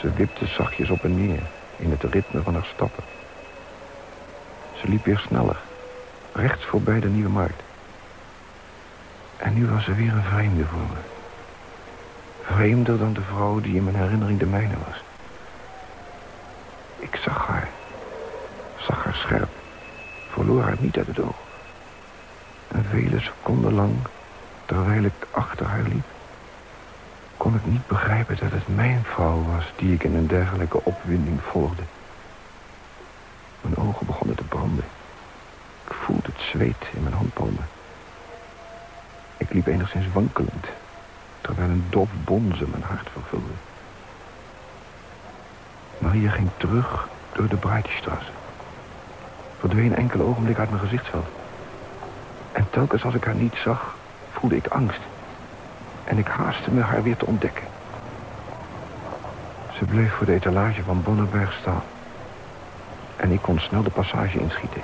Ze wipte zachtjes op en neer in het ritme van haar stappen. Ze liep weer sneller, rechts voorbij de Nieuwe Markt. En nu was ze weer een vreemde voor me. Vreemder dan de vrouw die in mijn herinnering de mijne was. Ik zag haar. Zag haar scherp. Verloor haar niet uit het oog. En vele seconden lang, terwijl ik achter haar liep... kon ik niet begrijpen dat het mijn vrouw was... die ik in een dergelijke opwinding volgde. Mijn ogen begonnen te branden. Ik voelde het zweet in mijn handpalmen. Ik liep enigszins wankelend, terwijl een dof bonzen mijn hart vervulde. Maria ging terug door de Breitstraße. Verdween enkele ogenblikken uit mijn gezichtsveld. En telkens als ik haar niet zag, voelde ik angst. En ik haastte me haar weer te ontdekken. Ze bleef voor de etalage van Bonnenberg staan. En ik kon snel de passage inschieten.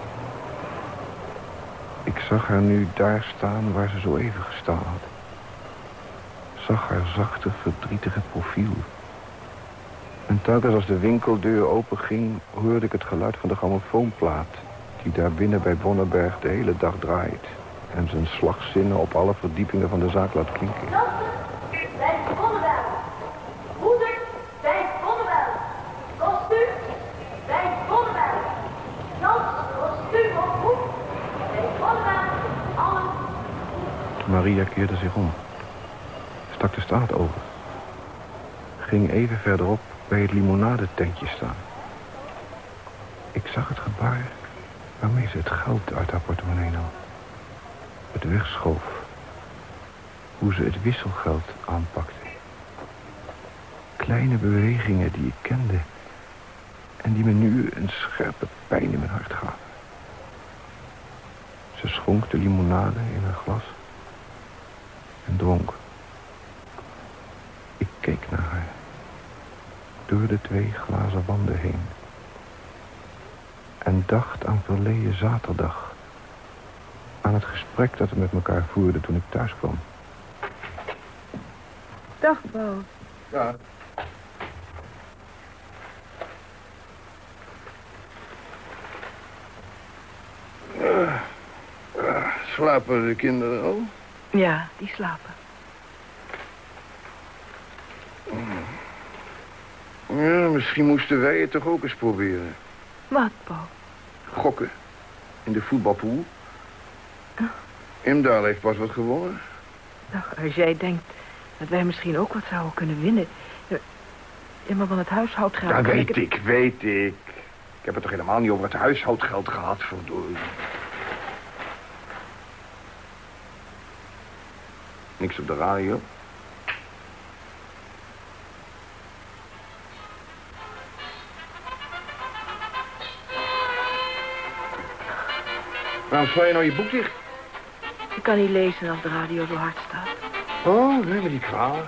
Ik zag haar nu daar staan waar ze zo even gestaan had. Zag haar zachte, verdrietige profiel. En telkens als de winkeldeur openging... hoorde ik het geluid van de grammofoonplaat... die daar binnen bij Bonnenberg de hele dag draait... en zijn slagzinnen op alle verdiepingen van de zaak laat klinken. Bonnewel. Moeder, bij Bonnewel. Kostuum. Maria keerde zich om. Stak de straat over. Ging even verderop bij het limonadetentje staan. Ik zag het gebaar waarmee ze het geld uit haar portemonnee nam. Het wegschoof. Hoe ze het wisselgeld aanpakte. Kleine bewegingen die ik kende. En die me nu een scherpe pijn in mijn hart gaven. Ze schonk de limonade in haar glas. En dronk. Ik keek naar haar. Door de twee glazen wanden heen. En dacht aan verleden zaterdag. Aan het gesprek dat we met elkaar voerden toen ik thuis kwam. Dag, Paul. Ja. Slapen de kinderen al? Ja, die slapen. Ja, misschien moesten wij het toch ook eens proberen. Wat, Paul? Gokken. In de voetbalpool. Imdaal heeft pas wat gewonnen. Nou, als jij denkt dat wij misschien ook wat zouden kunnen winnen... Ja, maar van het huishoudgeld... Kan weet ik, weet ik. Ik heb het toch helemaal niet over het huishoudgeld gehad, verdorie. Niks op de radio. Waarom sla je nou je boek dicht? Ik kan niet lezen als de radio zo hard staat. Oh, neem me niet kwalijk.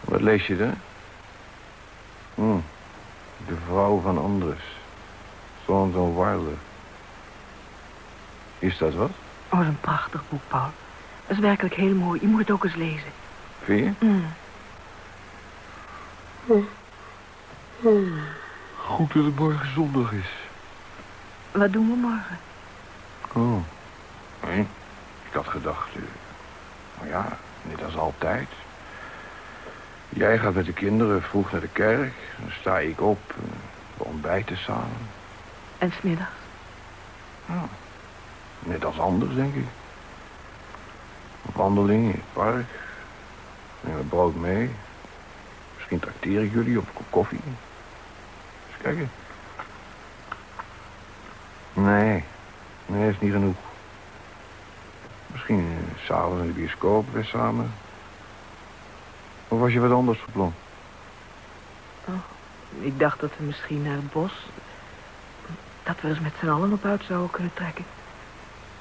Wat lees je daar? Hm, de vrouw van Andres. Zo'n zo'n Wilder. Is dat wat? Oh, dat is een prachtig boek, Paul. Dat is werkelijk heel mooi. Je moet het ook eens lezen. Vind je? Mm. Goed dat het morgen zondag is. Wat doen we morgen? Oh. Nee, ik had gedacht... nou ja, net als altijd. Jij gaat met de kinderen vroeg naar de kerk. Dan sta ik op. eh, We ontbijten samen. En smiddags? Net als anders, denk ik. Wandeling in het park. Neem een brood mee. Misschien trakteer ik jullie op een kop koffie. Eens kijken. Nee, nee, is niet genoeg. Misschien eh, s'avonds in de bioscoop weer samen. Of was je wat anders van plan? Ik dacht dat we misschien naar het bos... dat we eens met z'n allen op uit zouden kunnen trekken.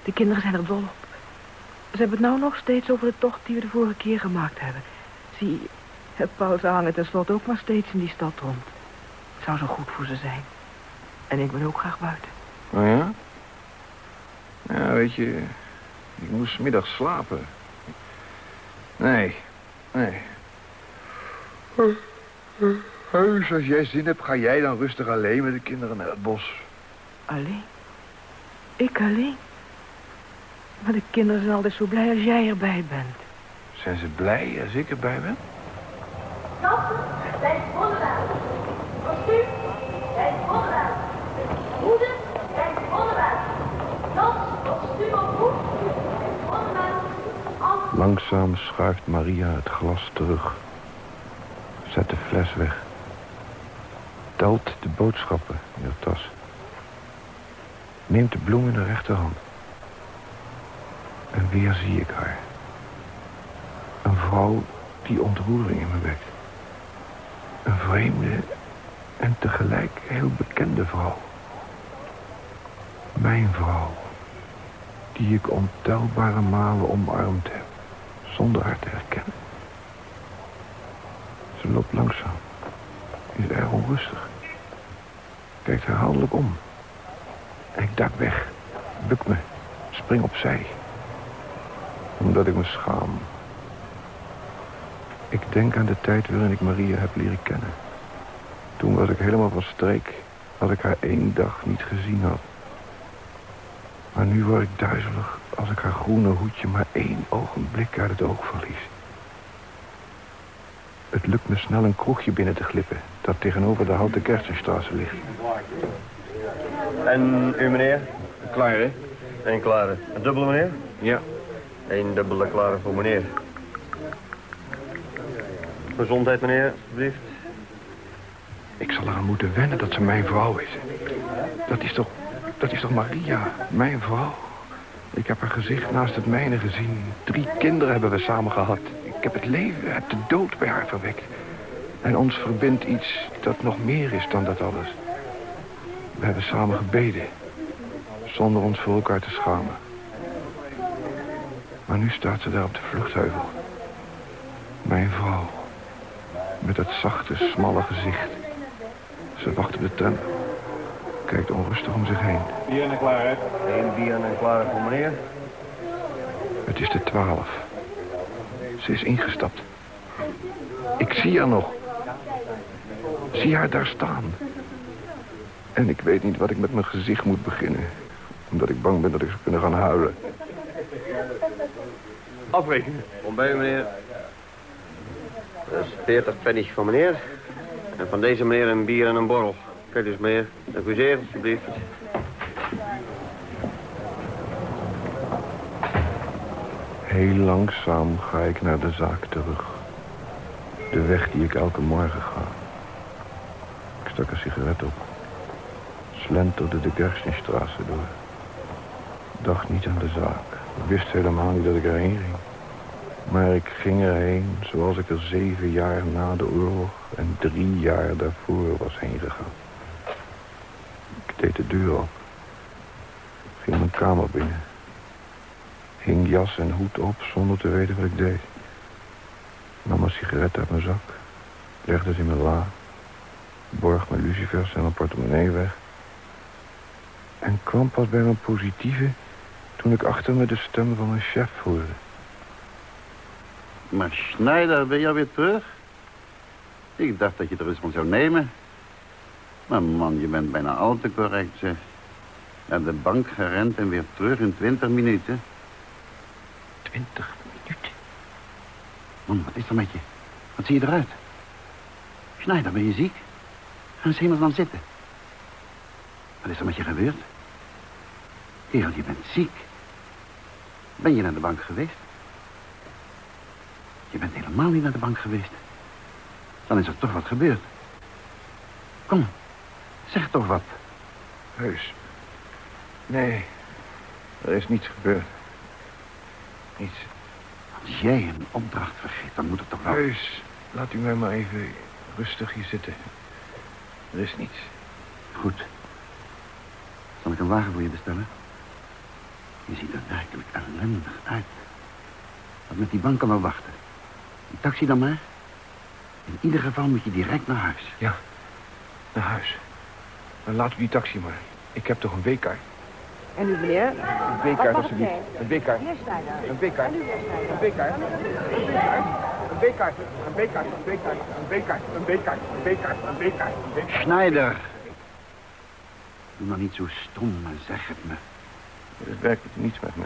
De kinderen zijn er dol op. Ze hebben het nou nog steeds over de tocht die we de vorige keer gemaakt hebben. Zie, het Paul ze hangen tenslotte ook maar steeds in die stad rond. Het zou zo goed voor ze zijn. En ik ben ook graag buiten. Oh ja? Ja, weet je, ik moest 's middags slapen. Nee, nee. Heus, als jij zin hebt, ga jij dan rustig alleen met de kinderen naar het bos. Alleen? Ik alleen? Maar de kinderen zijn altijd zo blij als jij erbij bent. Zijn ze blij als ik erbij ben? Kasten, blijf onderuit. Kostuum, blijf onderuit. Hoeden, blijf onderuit. Das, kostuum op hoed, onderuit. Af. Langzaam schuift Maria het glas terug. Zet de fles weg. Telt de boodschappen in haar tas. Neemt de bloem in haar rechterhand. En weer zie ik haar. Een vrouw die ontroering in me wekt. Een vreemde en tegelijk heel bekende vrouw. Mijn vrouw. Die ik ontelbare malen omarmd heb. Zonder haar te herkennen. Ze loopt langzaam. Is erg onrustig. Kijkt herhaaldelijk om. Ik duik weg. Buk me. Spring opzij. Omdat ik me schaam. Ik denk aan de tijd waarin ik Maria heb leren kennen. Toen was ik helemaal van streek. Als ik haar één dag niet gezien had. Maar nu word ik duizelig als ik haar groene hoedje maar één ogenblik uit het oog verlies. Het lukt me snel een kroegje binnen te glippen... dat tegenover de Houten Kerstenstraße ligt. En u, meneer? Klaar, hè? Eén klare. Een dubbele, meneer? Ja. Eén dubbele klare voor meneer. Gezondheid, meneer, alsjeblieft. Ik zal eraan moeten wennen dat ze mijn vrouw is. Dat is toch... Dat is toch Maria, mijn vrouw? Ik heb haar gezicht naast het mijne gezien. Drie kinderen hebben we samen gehad. Ik heb het leven, heb de dood bij haar verwekt. En ons verbindt iets dat nog meer is dan dat alles. We hebben samen gebeden. Zonder ons voor elkaar te schamen. Maar nu staat ze daar op de vluchtheuvel. Mijn vrouw. Met dat zachte, smalle gezicht. Ze wacht op de tram. Kijkt onrustig om zich heen. Bier en een klare. Eén bier en een klare voor meneer. Het is de twaalf. Ze is ingestapt. Ik zie haar nog. Zie haar daar staan. En ik weet niet wat ik met mijn gezicht moet beginnen. Omdat ik bang ben dat ik zou kunnen gaan huilen. Afrekenen. Kom bij meneer. Dat is 40 pennies van meneer. En van deze meneer een bier en een borrel. Kijk eens, meneer. Dank u zeer, alsjeblieft. Heel langzaam ga ik naar de zaak terug. De weg die ik elke morgen ga. Ik stak een sigaret op. Slenterde de Gerstenstraße door. Dacht niet aan de zaak. Wist helemaal niet dat ik erheen ging. Maar ik ging erheen zoals ik er zeven jaar na de oorlog en drie jaar daarvoor was heen gegaan. Deed de deur op. Ging mijn kamer binnen. Hing jas en hoed op zonder te weten wat ik deed. Nam een sigaret uit mijn zak. Legde ze in mijn la. Borg mijn lucifers en mijn portemonnee weg. En kwam pas bij mijn positieve toen ik achter me de stem van mijn chef hoorde. Maar Schneider, ben je alweer terug? Ik dacht dat je er eens van zou nemen. Maar man, je bent bijna al te correct, zeg. Naar de bank gerend en weer terug in twintig minuten. Twintig minuten? Man, wat is er met je? Wat zie je eruit? Schneider, ben je ziek? Ga eens helemaal dan zitten. Wat is er met je gebeurd? Kerel, je bent ziek. Ben je naar de bank geweest? Je bent helemaal niet naar de bank geweest. Dan is er toch wat gebeurd. Kom, zeg toch wat. Heus. Nee, er is niets gebeurd. Niets. Als jij een opdracht vergeet, dan moet het toch wel... Heus, laat u mij maar even rustig hier zitten. Er is niets. Goed. Zal ik een wagen voor je bestellen? Je ziet er werkelijk ellendig uit. Wat met die bank kan wel wachten. Een taxi dan maar. In ieder geval moet je direct naar huis. Ja, naar huis. Dan laat u die taxi maar. Ik heb toch een weekkaart. En u, meneer? Een weekkaart, alsjeblieft. Een weekkaart. Een weekkaart. Een weekkaart. Een weekkaart. Een weekkaart. Een weekkaart. Een weekkaart. Een weekkaart. Een weekkaart. Een weekkaart. Een weekkaart. Schneider. Doe nou niet zo stom en zeg het me. Er is werkelijk niets met me.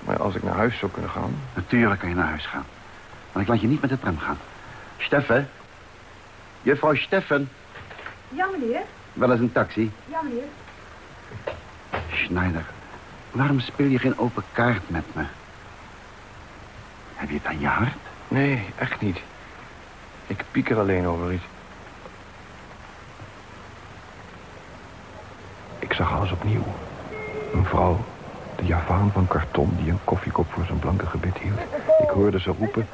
Maar als ik naar huis zou kunnen gaan... Natuurlijk kan je naar huis gaan. Maar ik laat je niet met de tram gaan. Steffen. Juffrouw Steffen. Ja, meneer. Wel eens een taxi. Ja, meneer. Schneider. Waarom speel je geen open kaart met me? Heb je het aan je hart? Nee, echt niet. Ik pieker alleen over iets. Ik zag alles opnieuw. Een vrouw, de Javaan van karton... die een koffiekop voor zijn blanke gebit hield. Ik hoorde ze roepen...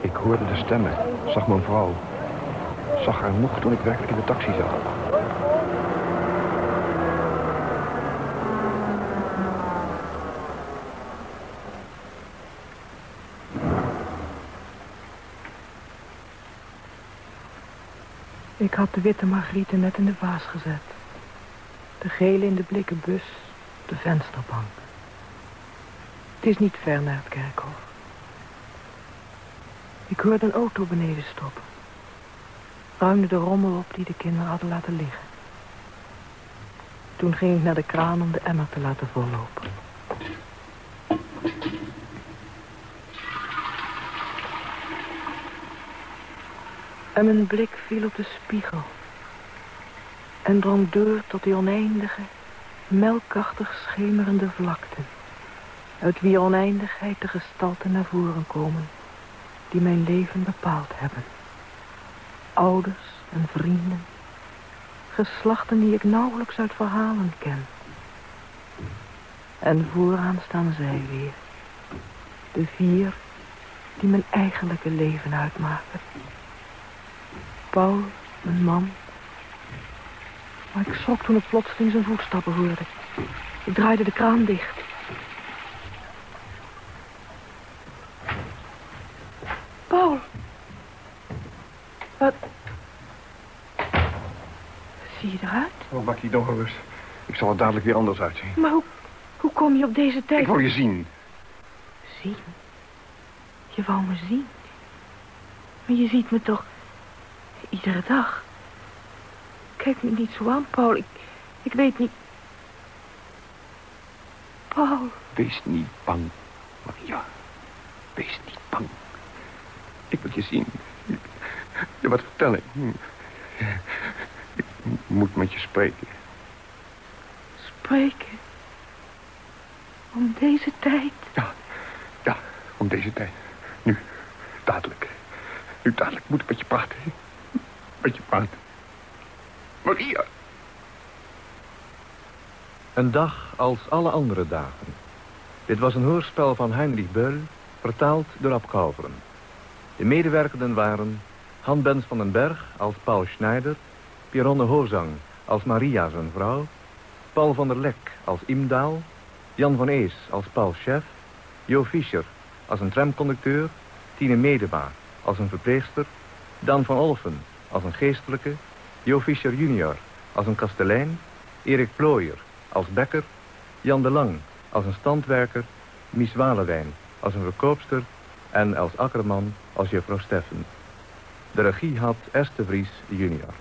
Ik hoorde de stemmen, zag mijn vrouw. Zag haar nog toen ik werkelijk in de taxi zat. Ik had de witte margrieten net in de vaas gezet. De gele in de blikken bus de vensterbank. Het is niet ver naar het kerkhof. Ik hoorde een auto beneden stoppen. Ruimde de rommel op die de kinderen hadden laten liggen. Toen ging ik naar de kraan om de emmer te laten vollopen. En mijn blik viel op de spiegel. En drong door tot die oneindige, melkachtig schemerende vlakte. Uit wie oneindigheid de gestalten naar voren komen. Die mijn leven bepaald hebben. Ouders en vrienden. Geslachten die ik nauwelijks uit verhalen ken. En vooraan staan zij weer. De vier die mijn eigenlijke leven uitmaken. Paul, mijn man. Maar ik schrok toen ik plotseling zijn voetstappen hoorde. Ik draaide de kraan dicht. Paul. Wat? Zie je eruit? Oh, maak je toch rust. Ik zal er dadelijk weer anders uitzien. Maar hoe, hoe kom je op deze tijd? Ik wou je zien. Zien? Je wou me zien? Maar je ziet me toch... Iedere dag. Kijk me niet zo aan, Paul. Ik, ik weet niet... Paul. Wees niet bang, Maria. Wees niet bang. Ik wil je zien. Je wat vertellen. Ik moet met je spreken. Spreken? Om deze tijd? Ja, ja, om deze tijd. Nu, dadelijk. Nu dadelijk moet ik met je praten. Met je praten. Maria. Een dag als alle andere dagen. Dit was een hoorspel van Heinrich Beul, vertaald door Ab. De medewerkenden waren Han Bens van den Berg als Paul Schneider... Pierronne Hozang als Maria zijn vrouw... Paul van der Lek als Imdaal... Jan van Ees als Paul Chef... Jo Fischer als een tramconducteur... Tine Medema als een verpleegster... Dan van Olfen als een geestelijke... Jo Fischer junior als een kastelein... Erik Plooier als bekker... Jan de Lang als een standwerker... Mies Walewijn als een verkoopster... en Els Akkerman als juffrouw Steffen. De regie had Esther Vries junior.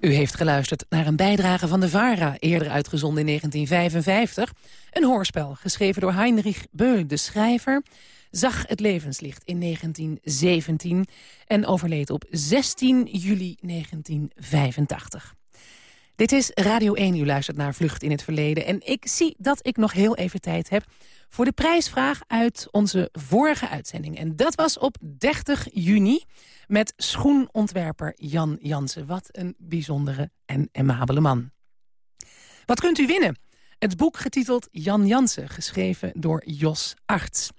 U heeft geluisterd naar een bijdrage van de VARA, eerder uitgezonden in 1955. Een hoorspel, geschreven door Heinrich Beul, de schrijver... zag het levenslicht in 1917 en overleed op 16 juli 1985. Dit is Radio 1, u luistert naar Vlucht in het Verleden. En ik zie dat ik nog heel even tijd heb voor de prijsvraag uit onze vorige uitzending. En dat was op 30 juni met schoenontwerper Jan Jansen. Wat een bijzondere en amabele man. Wat kunt u winnen? Het boek getiteld Jan Jansen, geschreven door Jos Arts.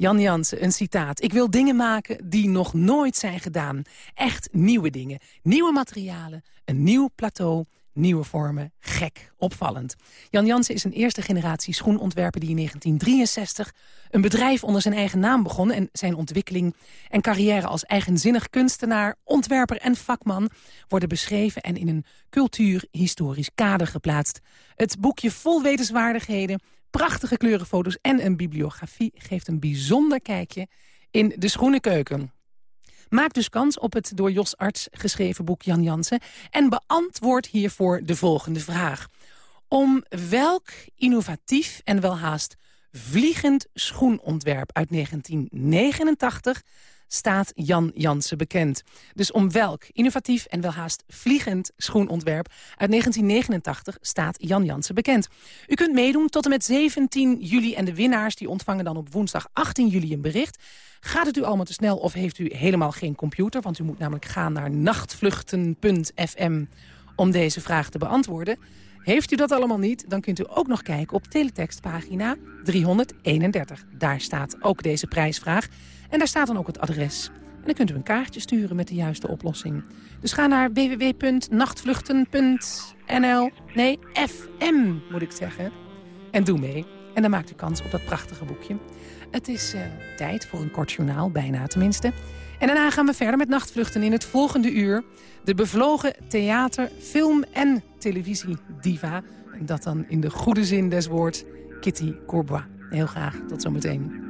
Jan Jansen, een citaat. Ik wil dingen maken die nog nooit zijn gedaan. Echt nieuwe dingen. Nieuwe materialen, een nieuw plateau, nieuwe vormen, gek, opvallend. Jan Jansen is een eerste generatie schoenontwerper... die in 1963 een bedrijf onder zijn eigen naam begon... en zijn ontwikkeling en carrière als eigenzinnig kunstenaar... ontwerper en vakman worden beschreven... en in een cultuurhistorisch kader geplaatst. Het boekje vol wetenswaardigheden, prachtige kleurenfoto's... en een bibliografie geeft een bijzonder kijkje in de schoenenkeuken. Maak dus kans op het door Jos Arts geschreven boek Jan Jansen... en beantwoord hiervoor de volgende vraag. Om welk innovatief en welhaast vliegend schoenontwerp uit 1989 staat Jan Jansen bekend. Dus om welk innovatief en welhaast vliegend schoenontwerp uit 1989 staat Jan Jansen bekend. U kunt meedoen tot en met 17 juli en de winnaars die ontvangen dan op woensdag 18 juli een bericht. Gaat het u allemaal te snel of heeft u helemaal geen computer? Want u moet namelijk gaan naar nachtvluchten.fm om deze vraag te beantwoorden. Heeft u dat allemaal niet, dan kunt u ook nog kijken op teletextpagina 331. Daar staat ook deze prijsvraag. En daar staat dan ook het adres. En dan kunt u een kaartje sturen met de juiste oplossing. Dus ga naar www.nachtvluchten.nl. Nee, FM moet ik zeggen. En doe mee. En dan maakt u kans op dat prachtige boekje. Het is uh, tijd voor een kort journaal, bijna tenminste. En daarna gaan we verder met nachtvluchten in het volgende uur. De bevlogen theater, film en televisiediva. En dat dan in de goede zin des woords Kitty Courbois. Heel graag, tot zometeen.